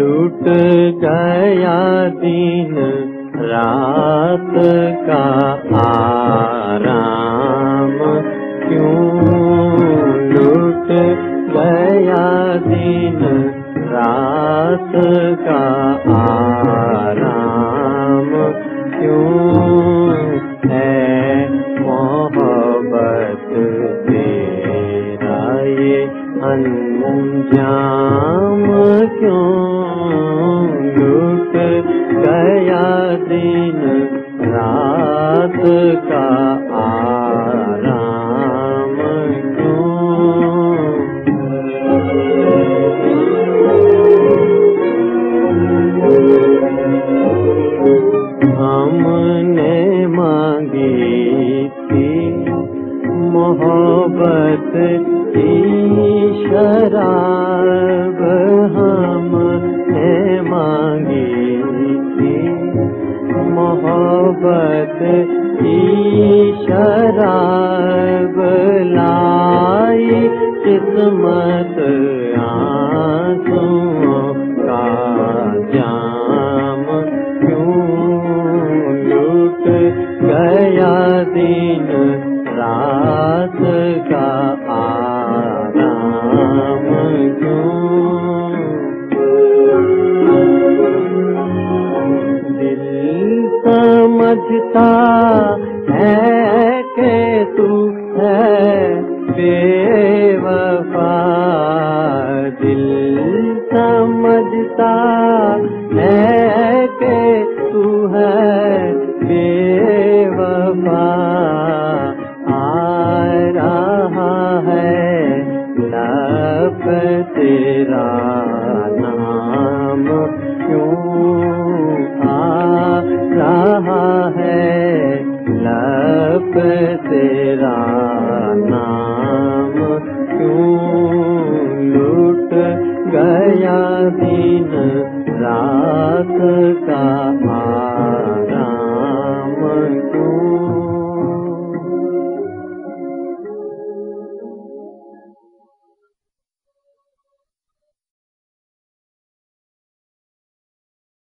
लूट गया दिन रात का आराम क्यों लूट दिन? रात का आराम क्यों है मोहब्बत तेरा? ये अंजाम क्यों का आराम क्यों हमने मांगी थी मोहब्बत की शराब मोहब्बत की शराब लाई किस्मत आंसुओं का जाम क्यों लूट गया दिन रात का आराम क्यों समझता है के तू है बेवफा। दिल समझता है के तू है बेवफा। आ रहा है लब तेरा। जप तेरा नाम क्यों लूट गया दिन रात?